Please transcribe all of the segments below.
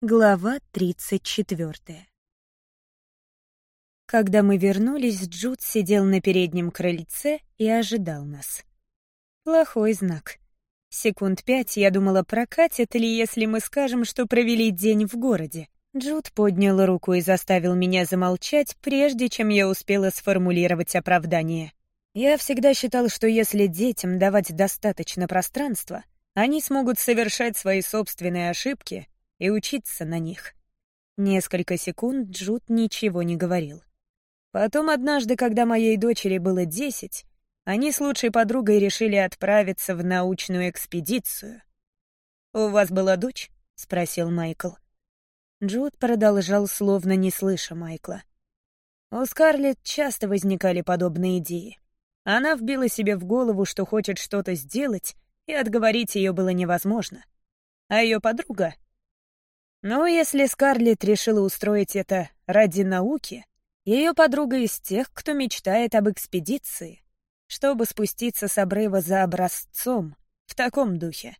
Глава 34 Когда мы вернулись, Джуд сидел на переднем крыльце и ожидал нас. Плохой знак. Секунд пять я думала, прокатит ли, если мы скажем, что провели день в городе. Джуд поднял руку и заставил меня замолчать, прежде чем я успела сформулировать оправдание. Я всегда считал, что если детям давать достаточно пространства, они смогут совершать свои собственные ошибки и учиться на них. Несколько секунд Джуд ничего не говорил. Потом однажды, когда моей дочери было десять, они с лучшей подругой решили отправиться в научную экспедицию. «У вас была дочь?» — спросил Майкл. Джуд продолжал, словно не слыша Майкла. У Скарлетт часто возникали подобные идеи. Она вбила себе в голову, что хочет что-то сделать, и отговорить ее было невозможно. А ее подруга но если Скарлетт решила устроить это ради науки, ее подруга из тех, кто мечтает об экспедиции, чтобы спуститься с обрыва за образцом, в таком духе.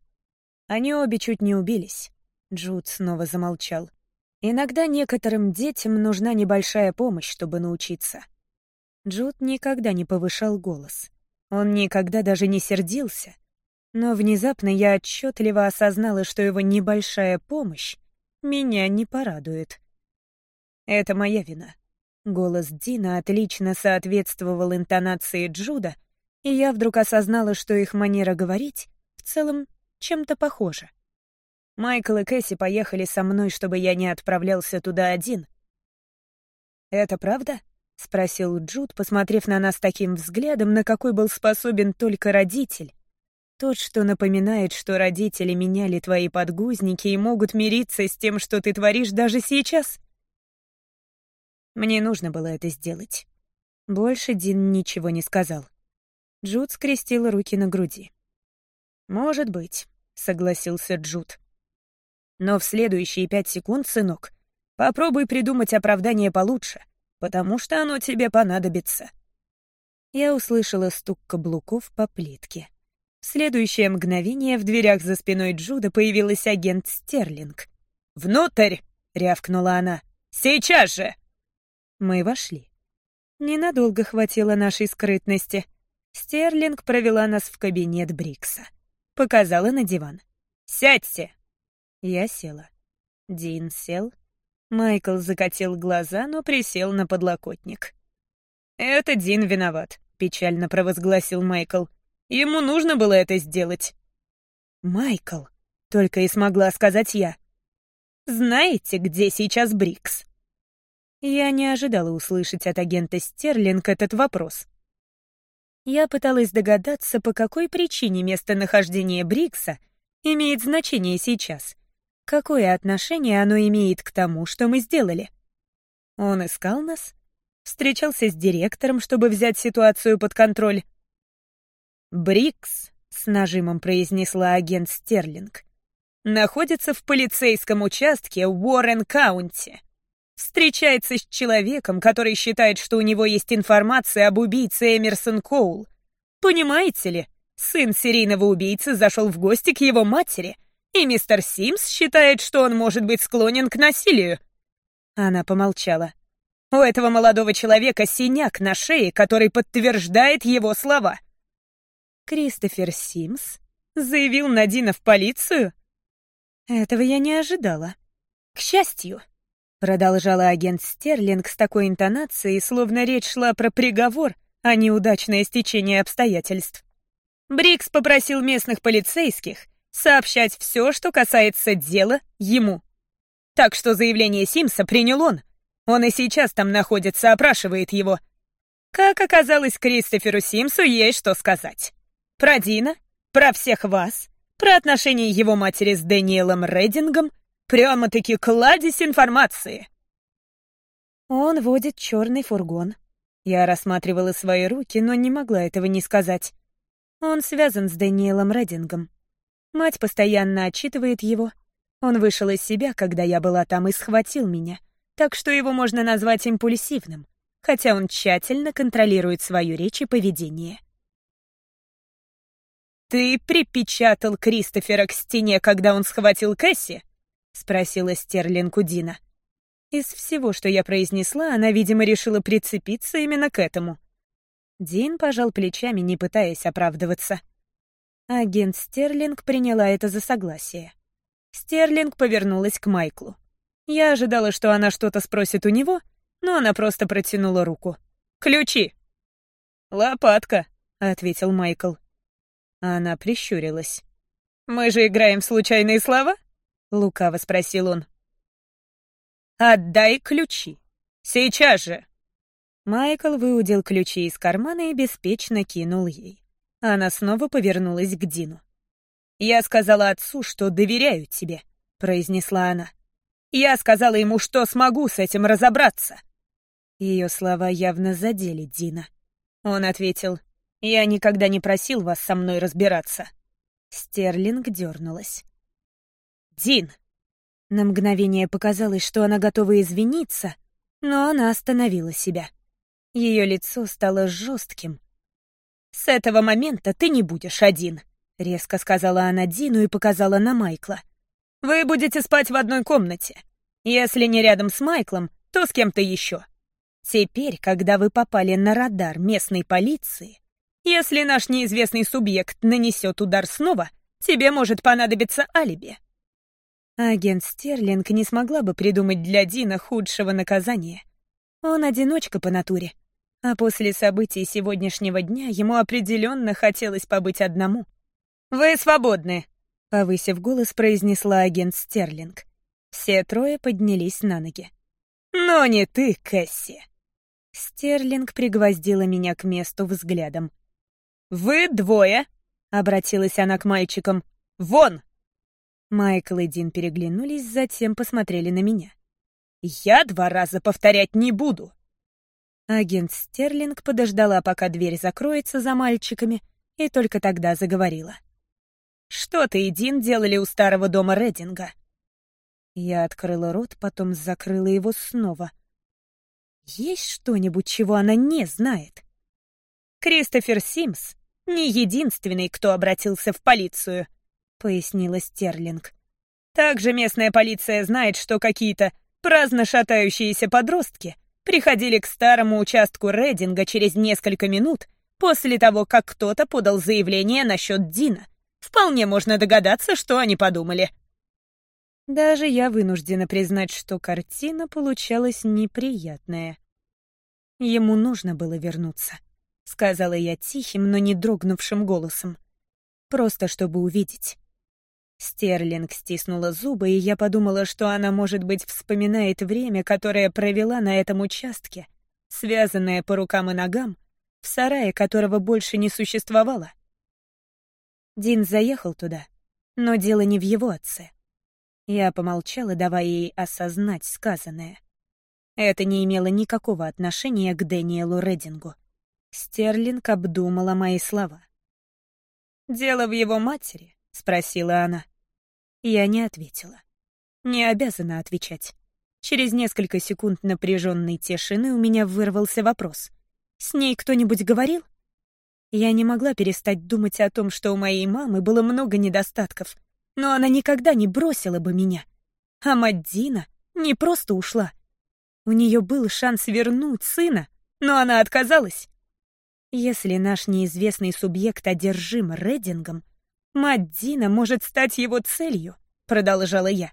Они обе чуть не убились. Джуд снова замолчал. Иногда некоторым детям нужна небольшая помощь, чтобы научиться. Джуд никогда не повышал голос. Он никогда даже не сердился. Но внезапно я отчетливо осознала, что его небольшая помощь меня не порадует. Это моя вина. Голос Дина отлично соответствовал интонации Джуда, и я вдруг осознала, что их манера говорить в целом чем-то похожа. Майкл и Кэсси поехали со мной, чтобы я не отправлялся туда один. «Это правда?» — спросил Джуд, посмотрев на нас таким взглядом, на какой был способен только родитель, тот, что напоминает, что родители меняли твои подгузники и могут мириться с тем, что ты творишь даже сейчас. Мне нужно было это сделать. Больше Дин ничего не сказал. Джуд скрестил руки на груди. «Может быть», — согласился Джуд. «Но в следующие пять секунд, сынок, попробуй придумать оправдание получше, потому что оно тебе понадобится». Я услышала стук каблуков по плитке. В следующее мгновение в дверях за спиной Джуда появилась агент Стерлинг. «Внутрь!» — рявкнула она. «Сейчас же!» Мы вошли. Ненадолго хватило нашей скрытности. Стерлинг провела нас в кабинет Брикса. Показала на диван. «Сядьте!» Я села. Дин сел. Майкл закатил глаза, но присел на подлокотник. «Это Дин виноват», — печально провозгласил Майкл. Ему нужно было это сделать. «Майкл», — только и смогла сказать я. «Знаете, где сейчас Брикс?» Я не ожидала услышать от агента Стерлинг этот вопрос. Я пыталась догадаться, по какой причине местонахождение Брикса имеет значение сейчас. Какое отношение оно имеет к тому, что мы сделали? Он искал нас? Встречался с директором, чтобы взять ситуацию под контроль? «Брикс», — с нажимом произнесла агент Стерлинг, находится в полицейском участке Уоррен-Каунти. Встречается с человеком, который считает, что у него есть информация об убийце Эмерсон Коул. Понимаете ли, сын серийного убийцы зашел в гости к его матери, и мистер Симс считает, что он может быть склонен к насилию. Она помолчала. У этого молодого человека синяк на шее, который подтверждает его слова. Кристофер Симс заявил Надина в полицию? Этого я не ожидала. К счастью, продолжала агент Стерлинг с такой интонацией, словно речь шла про приговор, а не удачное стечение обстоятельств. Брикс попросил местных полицейских сообщать все, что касается дела, ему. Так что заявление Симса принял он. Он и сейчас там находится, опрашивает его. Как оказалось, Кристоферу Симсу есть что сказать. Про Дина, про всех вас, про отношения его матери с Дэниелом Редингом, прямо-таки кладезь информации. Он водит черный фургон. Я рассматривала свои руки, но не могла этого не сказать. Он связан с Дэниелом Редингом. Мать постоянно отчитывает его. Он вышел из себя, когда я была там, и схватил меня. Так что его можно назвать импульсивным, хотя он тщательно контролирует свою речь и поведение. «Ты припечатал Кристофера к стене, когда он схватил Кэсси?» — спросила Стерлинг у Дина. Из всего, что я произнесла, она, видимо, решила прицепиться именно к этому. Дин пожал плечами, не пытаясь оправдываться. Агент Стерлинг приняла это за согласие. Стерлинг повернулась к Майклу. Я ожидала, что она что-то спросит у него, но она просто протянула руку. «Ключи!» «Лопатка», — ответил Майкл. Она прищурилась. «Мы же играем в случайные слова?» — лукаво спросил он. «Отдай ключи! Сейчас же!» Майкл выудил ключи из кармана и беспечно кинул ей. Она снова повернулась к Дину. «Я сказала отцу, что доверяю тебе», — произнесла она. «Я сказала ему, что смогу с этим разобраться». Ее слова явно задели Дина. Он ответил, «Я никогда не просил вас со мной разбираться». Стерлинг дернулась. «Дин!» На мгновение показалось, что она готова извиниться, но она остановила себя. Ее лицо стало жестким. «С этого момента ты не будешь один», — резко сказала она Дину и показала на Майкла. «Вы будете спать в одной комнате. Если не рядом с Майклом, то с кем-то еще. Теперь, когда вы попали на радар местной полиции, если наш неизвестный субъект нанесет удар снова, тебе может понадобиться алиби. Агент Стерлинг не смогла бы придумать для Дина худшего наказания. Он одиночка по натуре. А после событий сегодняшнего дня ему определенно хотелось побыть одному. «Вы свободны», — повысив голос, произнесла агент Стерлинг. Все трое поднялись на ноги. «Но не ты, Кэсси!» Стерлинг пригвоздила меня к месту взглядом. «Вы двое!» — обратилась она к мальчикам. «Вон!» Майкл и Дин переглянулись, затем посмотрели на меня. «Я два раза повторять не буду!» Агент Стерлинг подождала, пока дверь закроется за мальчиками, и только тогда заговорила. «Что ты и Дин делали у старого дома Рединга?» Я открыла рот, потом закрыла его снова. Есть что-нибудь, чего она не знает? Кристофер Симс не единственный, кто обратился в полицию —— пояснила Стерлинг. «Также местная полиция знает, что какие-то праздно шатающиеся подростки приходили к старому участку Рединга через несколько минут после того, как кто-то подал заявление насчет Дина. Вполне можно догадаться, что они подумали». Даже я вынуждена признать, что картина получалась неприятная. Ему нужно было вернуться, — сказала я тихим, но не дрогнувшим голосом. Просто чтобы увидеть. Стерлинг стиснула зубы, и я подумала, что она, может быть, вспоминает время, которое провела на этом участке, связанное по рукам и ногам, в сарае которого больше не существовало. Дин заехал туда, но дело не в его отце. Я помолчала, давая ей осознать сказанное. Это не имело никакого отношения к Дэниелу Редингу. Стерлинг обдумала мои слова. «Дело в его матери», — спросила она. Я не ответила. Не обязана отвечать. Через несколько секунд напряженной тишины у меня вырвался вопрос. «С ней кто-нибудь говорил?» Я не могла перестать думать о том, что у моей мамы было много недостатков, но она никогда не бросила бы меня. А мать Дина не просто ушла. У нее был шанс вернуть сына, но она отказалась. Если наш неизвестный субъект одержим Редингом, Мать может стать его целью, продолжала я.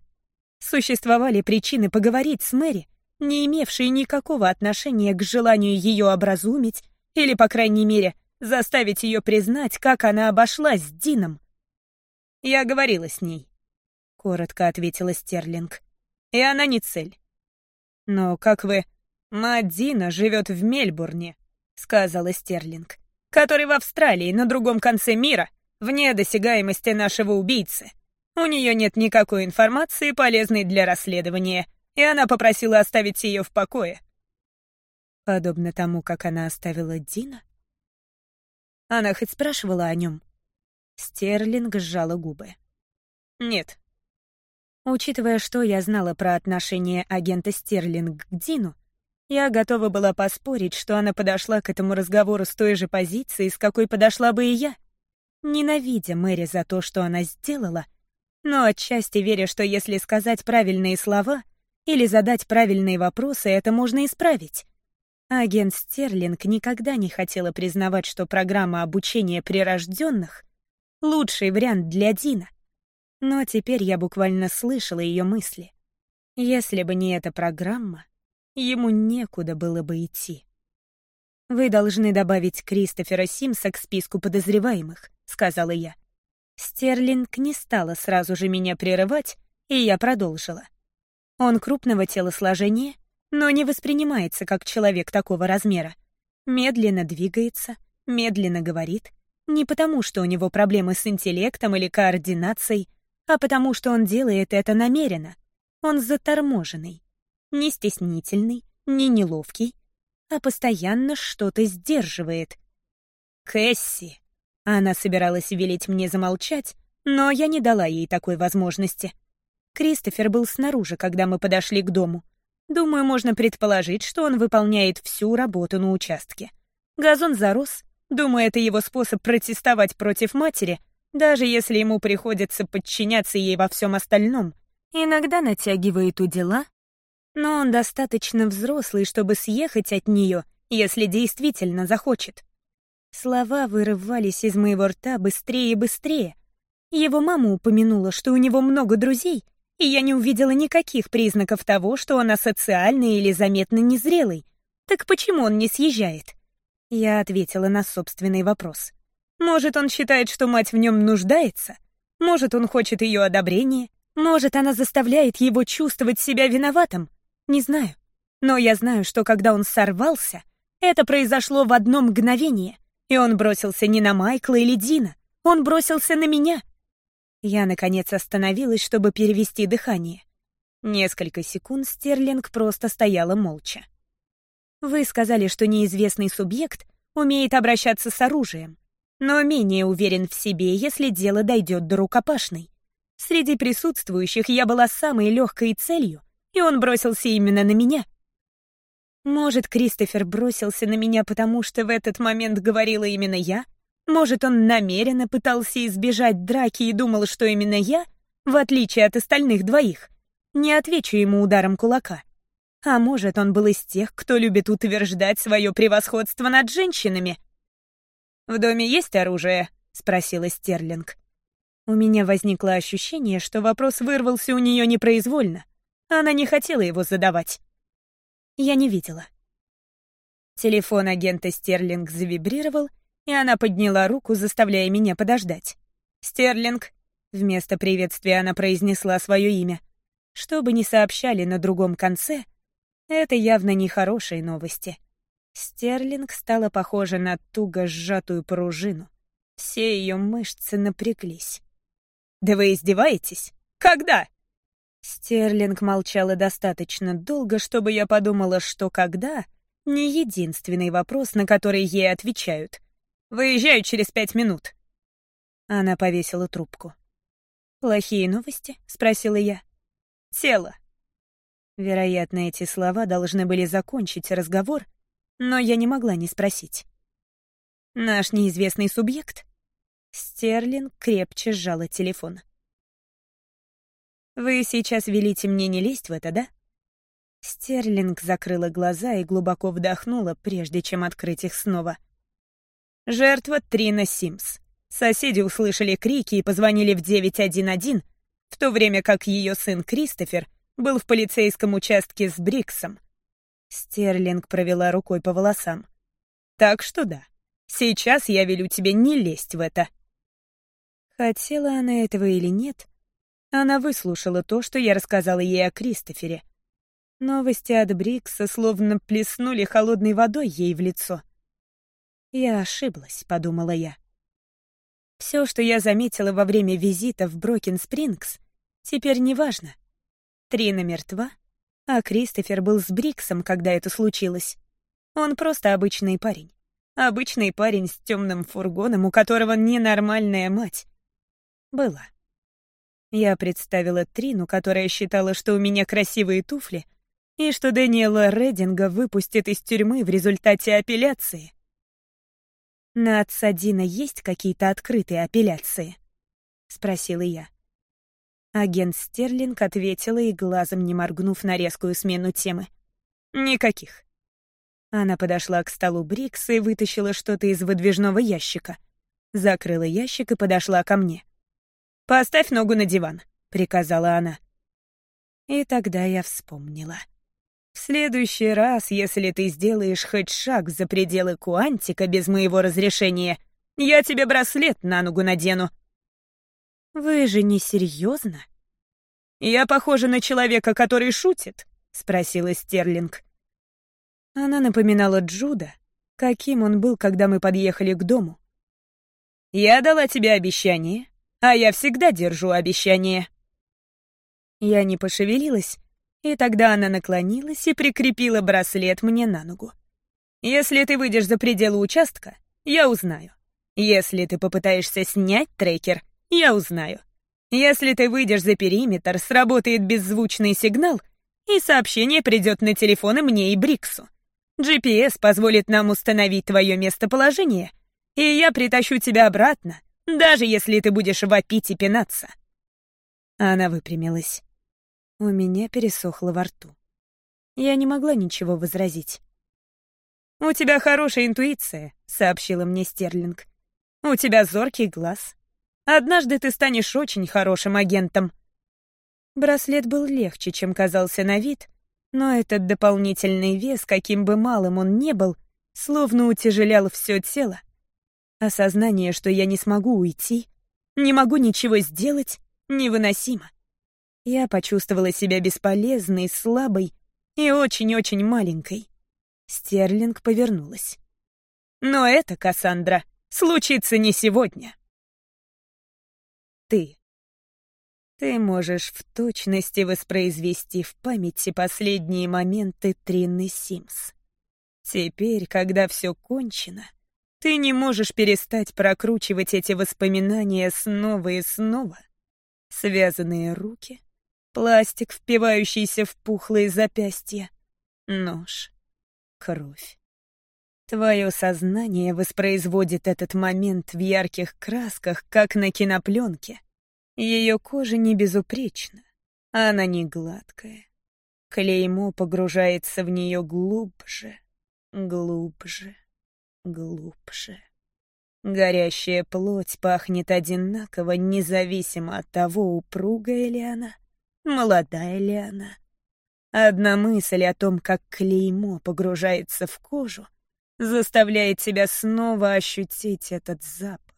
Существовали причины поговорить с Мэри, не имевшие никакого отношения к желанию ее образумить или, по крайней мере, заставить ее признать, как она обошлась с Дином. «Я говорила с ней», — коротко ответила Стерлинг. «И она не цель». «Но как вы...» «Мать Дина живет в Мельбурне», — сказала Стерлинг, «который в Австралии, на другом конце мира, вне досягаемости нашего убийцы. У нее нет никакой информации, полезной для расследования, и она попросила оставить ее в покое. Подобно тому, как она оставила Дина? Она хоть спрашивала о нем? Стерлинг сжала губы. Нет. Учитывая, что я знала про отношение агента Стерлинг к Дину, я готова была поспорить, что она подошла к этому разговору с той же позиции, с какой подошла бы и я. Ненавидя Мэри за то, что она сделала, но отчасти веря, что если сказать правильные слова или задать правильные вопросы, это можно исправить. Агент Стерлинг никогда не хотела признавать, что программа обучения прирожденных — лучший вариант для Дина. Но теперь я буквально слышала ее мысли. Если бы не эта программа, ему некуда было бы идти. «Вы должны добавить Кристофера Симса к списку подозреваемых», — сказала я. Стерлинг не стала сразу же меня прерывать, и я продолжила. Он крупного телосложения, но не воспринимается как человек такого размера. Медленно двигается, медленно говорит, не потому, что у него проблемы с интеллектом или координацией, а потому, что он делает это намеренно. Он заторможенный, не стеснительный, не неловкий, а постоянно что-то сдерживает. «Кэсси!» Она собиралась велеть мне замолчать, но я не дала ей такой возможности. Кристофер был снаружи, когда мы подошли к дому. Думаю, можно предположить, что он выполняет всю работу на участке. Газон зарос. Думаю, это его способ протестовать против матери, даже если ему приходится подчиняться ей во всем остальном. Иногда натягивает у дела, но он достаточно взрослый, чтобы съехать от нее, если действительно захочет. Слова вырывались из моего рта быстрее и быстрее. Его мама упомянула, что у него много друзей, и я не увидела никаких признаков того, что он асоциальный или заметно незрелый. Так почему он не съезжает? Я ответила на собственный вопрос. Может, он считает, что мать в нем нуждается? Может, он хочет ее одобрения? Может, она заставляет его чувствовать себя виноватым? Не знаю. Но я знаю, что когда он сорвался, это произошло в одно мгновение — и он бросился не на Майкла или Дина, он бросился на меня. Я, наконец, остановилась, чтобы перевести дыхание. Несколько секунд Стерлинг просто стояла молча. Вы сказали, что неизвестный субъект умеет обращаться с оружием, но менее уверен в себе, если дело дойдет до рукопашной. Среди присутствующих я была самой легкой целью, и он бросился именно на меня — может, Кристофер бросился на меня, потому что в этот момент говорила именно я? Может, он намеренно пытался избежать драки и думал, что именно я, в отличие от остальных двоих, не отвечу ему ударом кулака? А может, он был из тех, кто любит утверждать свое превосходство над женщинами? «В доме есть оружие?» — спросила Стерлинг. У меня возникло ощущение, что вопрос вырвался у нее непроизвольно. Она не хотела его задавать я не видела. Телефон агента Стерлинг завибрировал, и она подняла руку, заставляя меня подождать. «Стерлинг», — вместо приветствия она произнесла свое имя. Что бы ни сообщали на другом конце, это явно не хорошие новости. Стерлинг стала похожа на туго сжатую пружину. Все ее мышцы напряглись. «Да вы издеваетесь? Когда?» Стерлинг молчала достаточно долго, чтобы я подумала, что когда — не единственный вопрос, на который ей отвечают. «Выезжаю через пять минут». Она повесила трубку. «Плохие новости?» — спросила я. «Тело». Вероятно, эти слова должны были закончить разговор, но я не могла не спросить. «Наш неизвестный субъект?» Стерлинг крепче сжала телефон. Вы сейчас велите мне не лезть в это, да? Стерлинг закрыла глаза и глубоко вдохнула, прежде чем открыть их снова. Жертва Трина Симс. Соседи услышали крики и позвонили в 911, в то время как ее сын Кристофер был в полицейском участке с Бриксом. Стерлинг провела рукой по волосам. Так что да, сейчас я велю тебе не лезть в это. Хотела она этого или нет, она выслушала то, что я рассказала ей о Кристофере. Новости от Брикса словно плеснули холодной водой ей в лицо. «Я ошиблась», — подумала я. Все, что я заметила во время визита в Брокен-Спрингс, теперь не важно. Трина мертва, а Кристофер был с Бриксом, когда это случилось. Он просто обычный парень. Обычный парень с темным фургоном, у которого ненормальная мать. Была. Я представила Трину, которая считала, что у меня красивые туфли, и что Дэниела Рединга выпустят из тюрьмы в результате апелляции. «На отца Дина есть какие-то открытые апелляции?» — спросила я. Агент Стерлинг ответила и глазом не моргнув на резкую смену темы. «Никаких». Она подошла к столу Брикса и вытащила что-то из выдвижного ящика. Закрыла ящик и подошла ко мне. «Поставь ногу на диван», — приказала она. И тогда я вспомнила. «В следующий раз, если ты сделаешь хоть шаг за пределы Куантика без моего разрешения, я тебе браслет на ногу надену». «Вы же не серьезно? «Я похожа на человека, который шутит?» — спросила Стерлинг. Она напоминала Джуда, каким он был, когда мы подъехали к дому. «Я дала тебе обещание, а я всегда держу обещание». Я не пошевелилась, и тогда она наклонилась и прикрепила браслет мне на ногу. «Если ты выйдешь за пределы участка, я узнаю. Если ты попытаешься снять трекер, я узнаю. Если ты выйдешь за периметр, сработает беззвучный сигнал, и сообщение придет на телефоны мне и Бриксу. GPS позволит нам установить твое местоположение, и я притащу тебя обратно, даже если ты будешь вопить и пинаться». Она выпрямилась. У меня пересохло во рту. Я не могла ничего возразить. «У тебя хорошая интуиция», — сообщила мне Стерлинг. «У тебя зоркий глаз. Однажды ты станешь очень хорошим агентом». Браслет был легче, чем казался на вид, но этот дополнительный вес, каким бы малым он ни был, словно утяжелял все тело. Осознание, что я не смогу уйти, не могу ничего сделать, невыносимо. Я почувствовала себя бесполезной, слабой и очень-очень маленькой. Стерлинг повернулась. «Но это, Кассандра, случится не сегодня». Ты. Ты можешь в точности воспроизвести в памяти последние моменты Трины Симс. Теперь, когда все кончено, ты не можешь перестать прокручивать эти воспоминания снова и снова. Связанные руки, пластик, впивающийся в пухлые запястья, нож, кровь. Твое сознание воспроизводит этот момент в ярких красках, как на кинопленке. Ее кожа не безупречна, она не гладкая. Клеймо погружается в нее глубже, глубже, глубже. Горящая плоть пахнет одинаково, независимо от того, упругая ли она, молодая ли она. Одна мысль о том, как клеймо погружается в кожу, заставляет тебя снова ощутить этот запах.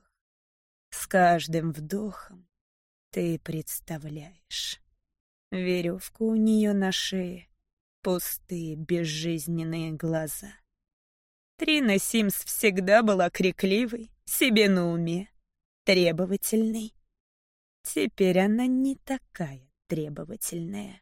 С каждым вдохом ты представляешь. Веревку у нее на шее, пустые безжизненные глаза. Трина Симс всегда была крикливой, себе на уме, требовательной. Теперь она не такая требовательная.